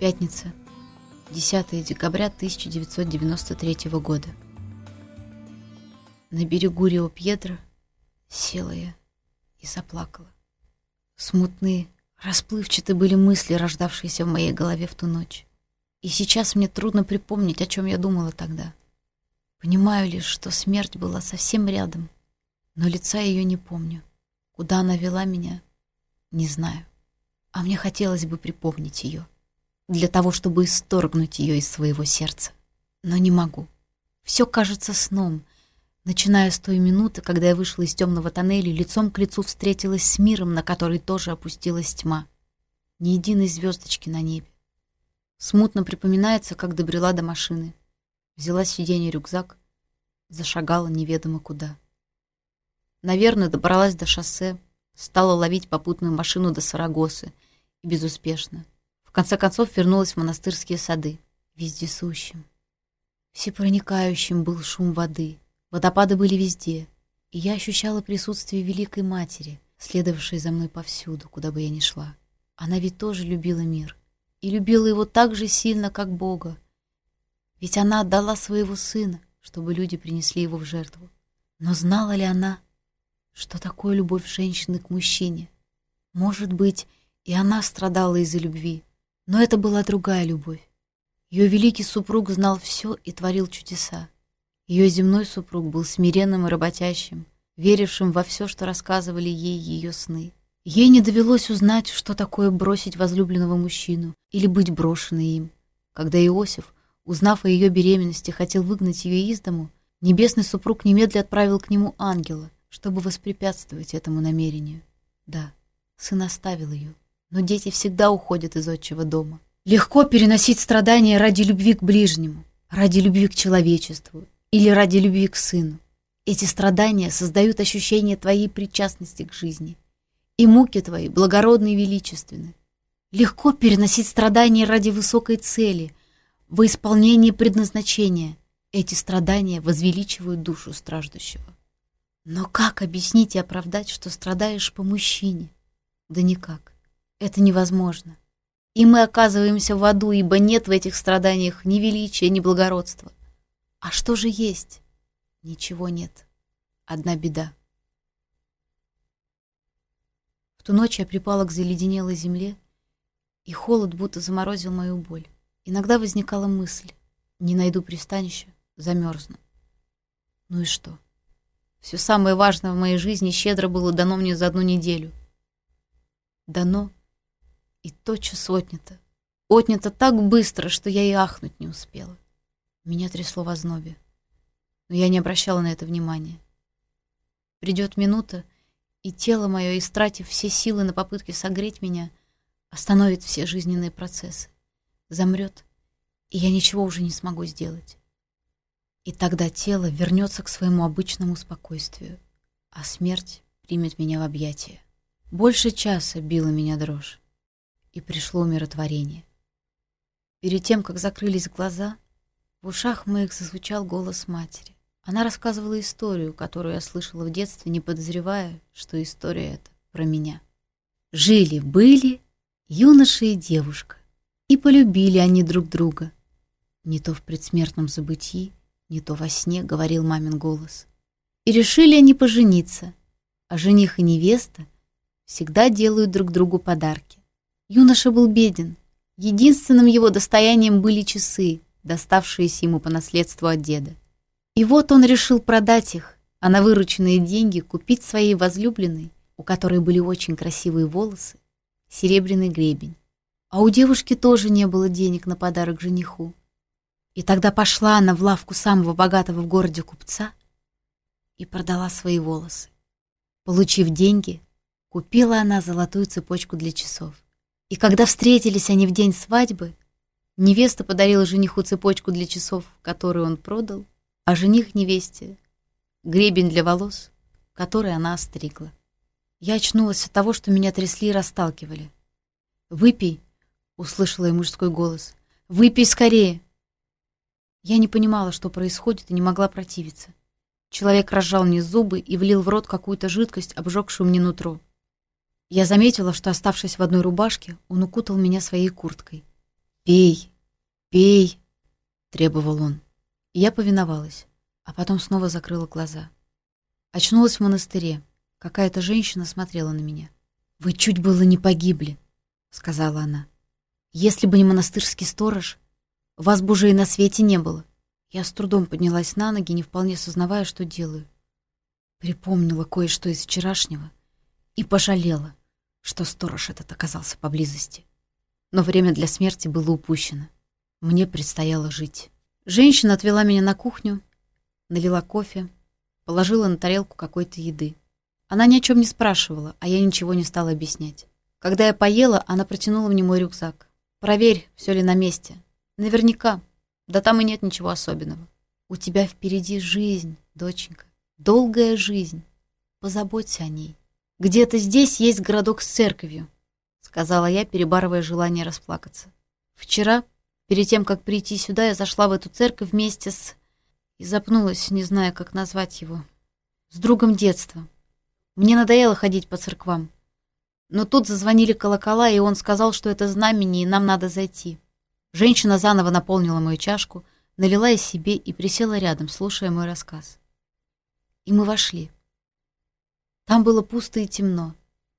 Пятница, 10 декабря 1993 года. На берегу Рио Пьедро села я и заплакала. Смутные, расплывчатые были мысли, рождавшиеся в моей голове в ту ночь. И сейчас мне трудно припомнить, о чем я думала тогда. Понимаю лишь, что смерть была совсем рядом, но лица ее не помню. Куда она вела меня, не знаю. А мне хотелось бы припомнить ее, для того, чтобы исторгнуть ее из своего сердца. Но не могу. Все кажется сном, начиная с той минуты, когда я вышла из темного тоннеля, лицом к лицу встретилась с миром, на который тоже опустилась тьма. Ни единой звездочки на небе. Смутно припоминается, как добрела до машины. Взяла с сиденья рюкзак, зашагала неведомо куда. Наверное, добралась до шоссе, стала ловить попутную машину до Сарагосы, и безуспешно. В конце концов вернулась в монастырские сады. Вездесущим, всепроникающим был шум воды. Водопады были везде, и я ощущала присутствие Великой Матери, следовавшей за мной повсюду, куда бы я ни шла. Она ведь тоже любила мир и любила его так же сильно, как Бога. Ведь она отдала своего сына, чтобы люди принесли его в жертву. Но знала ли она, что такое любовь женщины к мужчине? Может быть, и она страдала из-за любви, но это была другая любовь. Ее великий супруг знал все и творил чудеса. Ее земной супруг был смиренным и работящим, верившим во все, что рассказывали ей ее сны. Ей не довелось узнать, что такое бросить возлюбленного мужчину или быть брошенной им. Когда Иосиф, узнав о ее беременности, хотел выгнать ее из дому, небесный супруг немедля отправил к нему ангела, чтобы воспрепятствовать этому намерению. Да, сын оставил ее, но дети всегда уходят из отчего дома. Легко переносить страдания ради любви к ближнему, ради любви к человечеству или ради любви к сыну. Эти страдания создают ощущение твоей причастности к жизни, и муки твои благородны и величественны. Легко переносить страдания ради высокой цели, во исполнении предназначения. Эти страдания возвеличивают душу страждущего. Но как объяснить и оправдать, что страдаешь по мужчине? Да никак. Это невозможно. И мы оказываемся в аду, ибо нет в этих страданиях ни величия, ни благородства. А что же есть? Ничего нет. Одна беда. В ту ночь я припала к заледенелой земле, и холод будто заморозил мою боль. Иногда возникала мысль, не найду пристанища, замерзну. Ну и что? Все самое важное в моей жизни щедро было дано мне за одну неделю. Дано и тотчас отнято. Отнято так быстро, что я и ахнуть не успела. Меня трясло в ознобе, но я не обращала на это внимания. Придет минута, и тело мое, истратив все силы на попытки согреть меня, остановит все жизненные процессы, замрет, и я ничего уже не смогу сделать. И тогда тело вернется к своему обычному спокойствию, а смерть примет меня в объятия. Больше часа била меня дрожь, и пришло умиротворение. Перед тем, как закрылись глаза, в ушах моих зазвучал голос матери. Она рассказывала историю, которую я слышала в детстве, не подозревая, что история эта про меня. Жили-были юноша и девушка, и полюбили они друг друга. Не то в предсмертном забытии, не то во сне, говорил мамин голос. И решили они пожениться, а жених и невеста всегда делают друг другу подарки. Юноша был беден, единственным его достоянием были часы, доставшиеся ему по наследству от деда. И вот он решил продать их, а на вырученные деньги купить своей возлюбленной, у которой были очень красивые волосы, серебряный гребень. А у девушки тоже не было денег на подарок жениху. И тогда пошла она в лавку самого богатого в городе купца и продала свои волосы. Получив деньги, купила она золотую цепочку для часов. И когда встретились они в день свадьбы, невеста подарила жениху цепочку для часов, которую он продал, а жених невесте — гребень для волос, который она остригла. Я очнулась от того, что меня трясли и расталкивали. «Выпей!» — услышала я мужской голос. «Выпей скорее!» Я не понимала, что происходит, и не могла противиться. Человек разжал мне зубы и влил в рот какую-то жидкость, обжегшую мне нутро. Я заметила, что, оставшись в одной рубашке, он укутал меня своей курткой. «Пей, пей!» — требовал он. И я повиновалась, а потом снова закрыла глаза. Очнулась в монастыре. Какая-то женщина смотрела на меня. «Вы чуть было не погибли», — сказала она. «Если бы не монастырский сторож, вас бы уже и на свете не было». Я с трудом поднялась на ноги, не вполне сознавая, что делаю. Припомнила кое-что из вчерашнего и пожалела, что сторож этот оказался поблизости. Но время для смерти было упущено. Мне предстояло жить. Женщина отвела меня на кухню, налила кофе, положила на тарелку какой-то еды. Она ни о чем не спрашивала, а я ничего не стала объяснять. Когда я поела, она протянула мне мой рюкзак. «Проверь, все ли на месте. «Где-то здесь есть городок с церковью», — сказала я, перебарывая желание расплакаться. «Вчера, перед тем, как прийти сюда, я зашла в эту церковь вместе с...» И запнулась, не зная, как назвать его. «С другом детства. Мне надоело ходить по церквам. Но тут зазвонили колокола, и он сказал, что это знамение, и нам надо зайти». Женщина заново наполнила мою чашку, налила из себе и присела рядом, слушая мой рассказ. И мы вошли. Там было пусто и темно.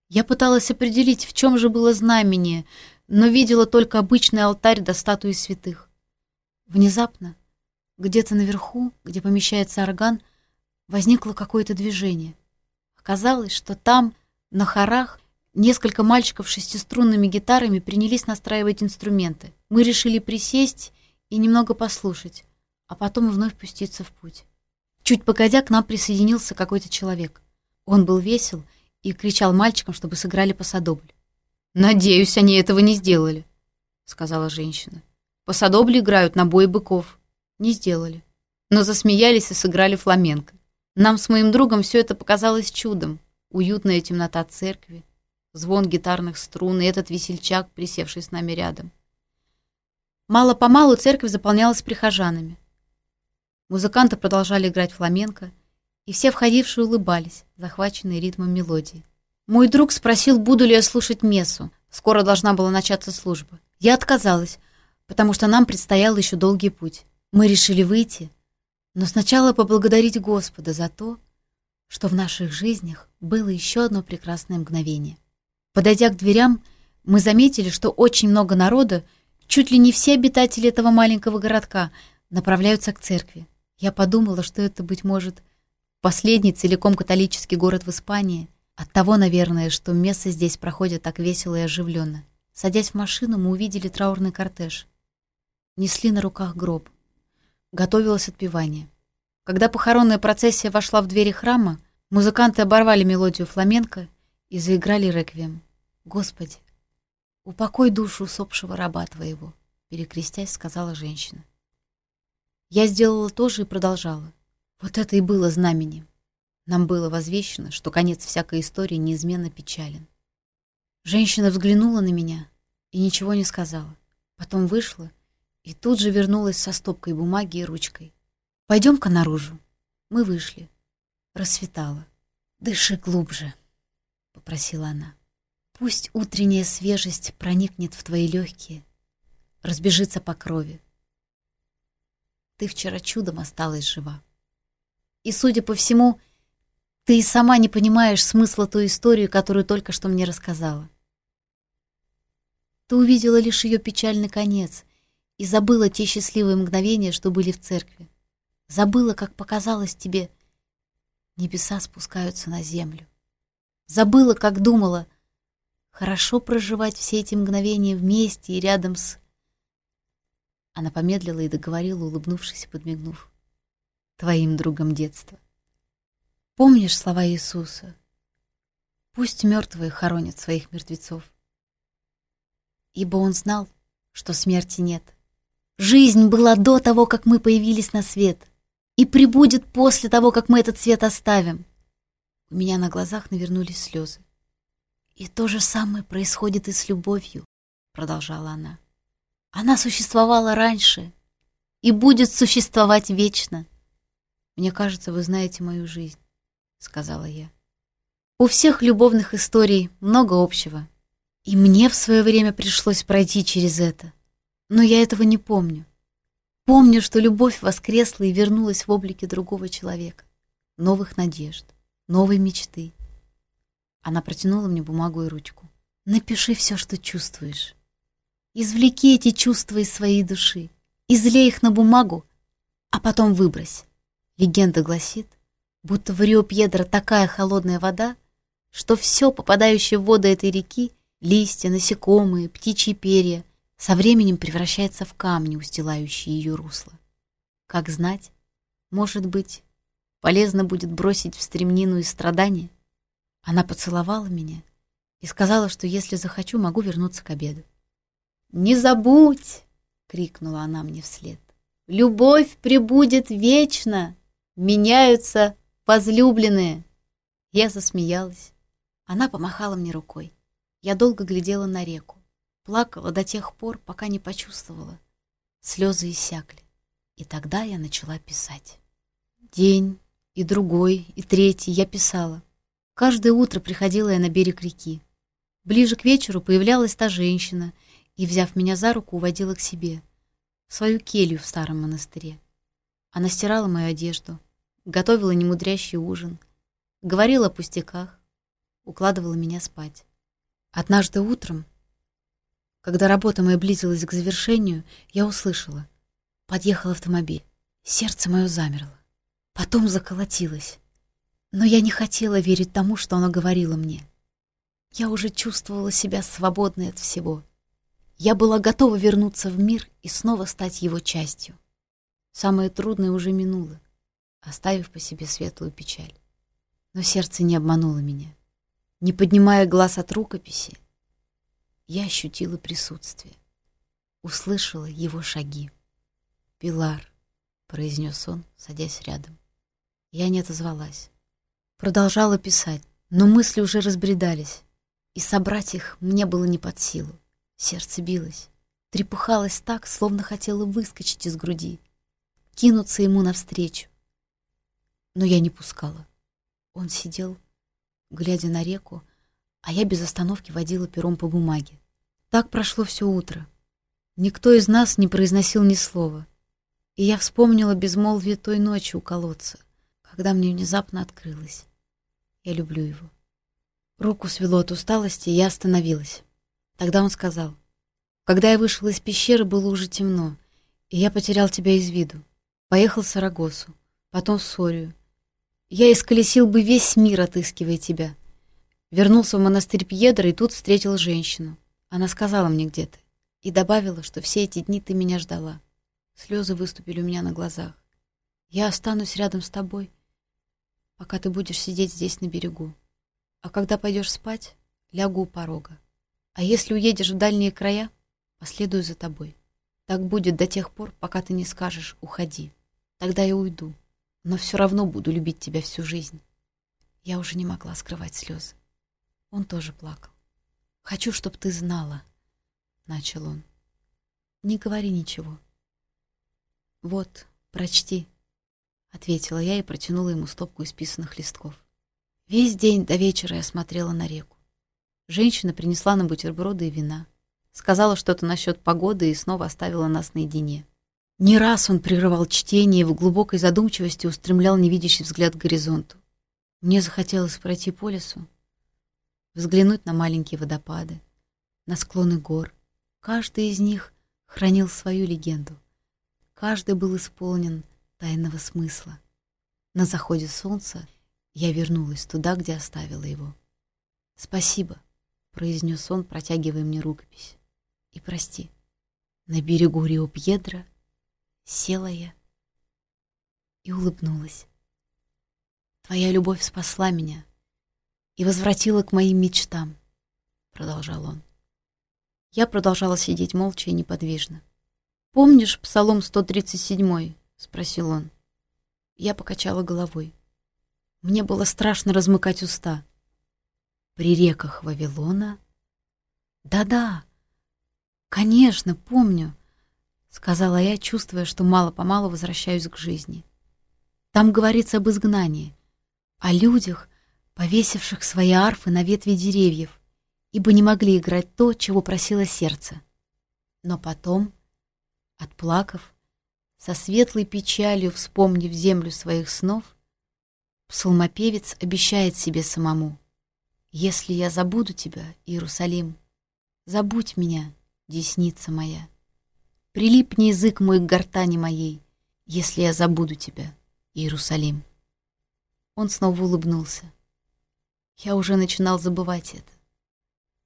Я пыталась определить, в чем же было знамение, но видела только обычный алтарь до статуи святых. Внезапно, где-то наверху, где помещается орган, возникло какое-то движение. Оказалось, что там, на хорах, несколько мальчиков с шестиструнными гитарами принялись настраивать инструменты. Мы решили присесть и немного послушать, а потом вновь пуститься в путь. Чуть погодя, к нам присоединился какой-то человек. Он был весел и кричал мальчикам, чтобы сыграли по садобль. «Надеюсь, они этого не сделали», — сказала женщина. «Посадобли играют на бой быков». Не сделали. Но засмеялись и сыграли фламенко. Нам с моим другом все это показалось чудом. Уютная темнота церкви, звон гитарных струн и этот весельчак, присевший с нами рядом. Мало-помалу церковь заполнялась прихожанами. Музыканты продолжали играть фламенко, и все входившие улыбались, захваченные ритмом мелодии. Мой друг спросил, буду ли я слушать мессу. Скоро должна была начаться служба. Я отказалась, потому что нам предстоял еще долгий путь. Мы решили выйти, но сначала поблагодарить Господа за то, что в наших жизнях было еще одно прекрасное мгновение. Подойдя к дверям, мы заметили, что очень много народа, чуть ли не все обитатели этого маленького городка, направляются к церкви. Я подумала, что это, быть может, последний целиком католический город в Испании, от того, наверное, что место здесь проходит так весело и оживленно. Садясь в машину, мы увидели траурный кортеж. Несли на руках гроб. Готовилось отпевание. Когда похоронная процессия вошла в двери храма, музыканты оборвали мелодию фламенко и заиграли реквием. «Господи, упокой душу усопшего раба твоего», перекрестясь, сказала женщина. Я сделала то же и продолжала. Вот это и было знаменем. Нам было возвещено, что конец всякой истории неизменно печален. Женщина взглянула на меня и ничего не сказала. Потом вышла и тут же вернулась со стопкой бумаги и ручкой. «Пойдем-ка наружу». Мы вышли. Рассветало. «Дыши глубже», — попросила она. «Пусть утренняя свежесть проникнет в твои легкие, разбежится по крови. Ты вчера чудом осталась жива. и, судя по всему, ты и сама не понимаешь смысла той истории, которую только что мне рассказала. Ты увидела лишь ее печальный конец и забыла те счастливые мгновения, что были в церкви. Забыла, как показалось тебе, небеса спускаются на землю. Забыла, как думала, хорошо проживать все эти мгновения вместе и рядом с... Она помедлила и договорила, улыбнувшись и подмигнув. Твоим другом детства. Помнишь слова Иисуса? Пусть мертвые хоронят своих мертвецов. Ибо Он знал, что смерти нет. Жизнь была до того, как мы появились на свет, и прибудет после того, как мы этот свет оставим. У меня на глазах навернулись слезы. И то же самое происходит и с любовью, продолжала она. Она существовала раньше и будет существовать вечно. Мне кажется, вы знаете мою жизнь сказала я. У всех любовных историй много общего. И мне в свое время пришлось пройти через это. Но я этого не помню. Помню, что любовь воскресла и вернулась в облике другого человека, новых надежд, новой мечты. Она протянула мне бумагу и ручку. Напиши все, что чувствуешь. Извлеки эти чувства из своей души, излей их на бумагу, а потом выбрось. Легенда гласит, будто в Рио-Пьедро такая холодная вода, что все, попадающее в воду этой реки, листья, насекомые, птичьи перья, со временем превращается в камни, устилающие ее русло. Как знать, может быть, полезно будет бросить в стремнину и страдания? Она поцеловала меня и сказала, что если захочу, могу вернуться к обеду. «Не забудь!» — крикнула она мне вслед. «Любовь прибудет вечно! меняются возлюбленные!» Я засмеялась. Она помахала мне рукой. Я долго глядела на реку. Плакала до тех пор, пока не почувствовала. Слезы иссякли. И тогда я начала писать. День, и другой, и третий я писала. Каждое утро приходила я на берег реки. Ближе к вечеру появлялась та женщина и, взяв меня за руку, уводила к себе, в свою келью в старом монастыре. Она стирала мою одежду, готовила немудрящий ужин, говорила о пустяках, укладывала меня спать. Однажды утром, когда работа моя близилась к завершению, я услышала. Подъехал автомобиль. Сердце мое замерло. Потом заколотилось. Но я не хотела верить тому, что она говорила мне. Я уже чувствовала себя свободной от всего. Я была готова вернуться в мир и снова стать его частью. Самое трудное уже минуло, оставив по себе светлую печаль. Но сердце не обмануло меня. Не поднимая глаз от рукописи, я ощутила присутствие. Услышала его шаги. «Пилар», — произнес он, садясь рядом. Я не отозвалась. Продолжала писать, но мысли уже разбредались, и собрать их мне было не под силу. Сердце билось, трепыхалось так, словно хотело выскочить из груди, кинуться ему навстречу. Но я не пускала. Он сидел, глядя на реку, а я без остановки водила пером по бумаге. Так прошло все утро. Никто из нас не произносил ни слова. И я вспомнила безмолвие той ночи у колодца, когда мне внезапно открылось. Я люблю его. Руку свело от усталости, и я остановилась. Тогда он сказал, «Когда я вышел из пещеры, было уже темно, и я потерял тебя из виду. Поехал в Сарагосу, потом в Сорию. Я исколесил бы весь мир, отыскивая тебя. Вернулся в монастырь Пьедро и тут встретил женщину. Она сказала мне, где ты, и добавила, что все эти дни ты меня ждала. Слезы выступили у меня на глазах. Я останусь рядом с тобой, пока ты будешь сидеть здесь на берегу. А когда пойдешь спать, лягу у порога. А если уедешь в дальние края, последую за тобой. Так будет до тех пор, пока ты не скажешь «уходи». Тогда я уйду, но все равно буду любить тебя всю жизнь. Я уже не могла скрывать слезы. Он тоже плакал. «Хочу, чтобы ты знала», — начал он. «Не говори ничего». «Вот, прочти», — ответила я и протянула ему стопку исписанных листков. Весь день до вечера я смотрела на реку. Женщина принесла нам бутерброды и вина. Сказала что-то насчет погоды и снова оставила нас наедине. Не раз он прерывал чтение и в глубокой задумчивости устремлял невидящий взгляд к горизонту. Мне захотелось пройти по лесу, взглянуть на маленькие водопады, на склоны гор. Каждый из них хранил свою легенду. Каждый был исполнен тайного смысла. На заходе солнца я вернулась туда, где оставила его. «Спасибо», — произнес он, протягивая мне рукопись. «И прости, на берегу Рио-Пьедро села я и улыбнулась. Твоя любовь спасла меня и возвратила к моим мечтам», — продолжал он. Я продолжала сидеть молча и неподвижно. «Помнишь Псалом 137?» — спросил он. Я покачала головой. Мне было страшно размыкать уста. При реках Вавилона... Да-да, конечно, помню, сказала я, чувствуя, что мало-помалу возвращаюсь к жизни. Там говорится об изгнании, о людях, повесивших свои арфы на ветви деревьев, ибо не могли играть то, чего просило сердце. Но потом Отплакав, со светлой печалью вспомнив землю своих снов, псалмопевец обещает себе самому, «Если я забуду тебя, Иерусалим, забудь меня, десница моя, прилипни язык мой к гортани моей, если я забуду тебя, Иерусалим». Он снова улыбнулся. Я уже начинал забывать это.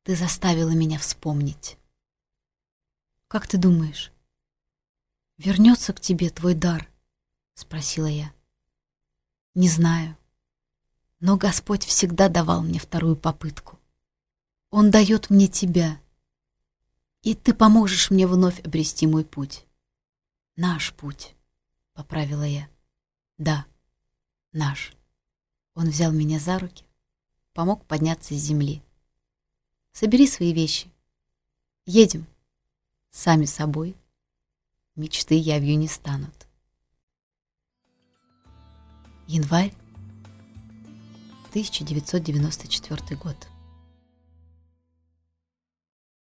Ты заставила меня вспомнить. Как ты думаешь, вернется к тебе твой дар? Спросила я. Не знаю. Но Господь всегда давал мне вторую попытку. Он дает мне тебя. И ты поможешь мне вновь обрести мой путь. Наш путь, поправила я. Да, наш. Он взял меня за руки, помог подняться с земли. Собери свои вещи. Едем. Сами собой. Мечты явью не станут. Январь 1994 год.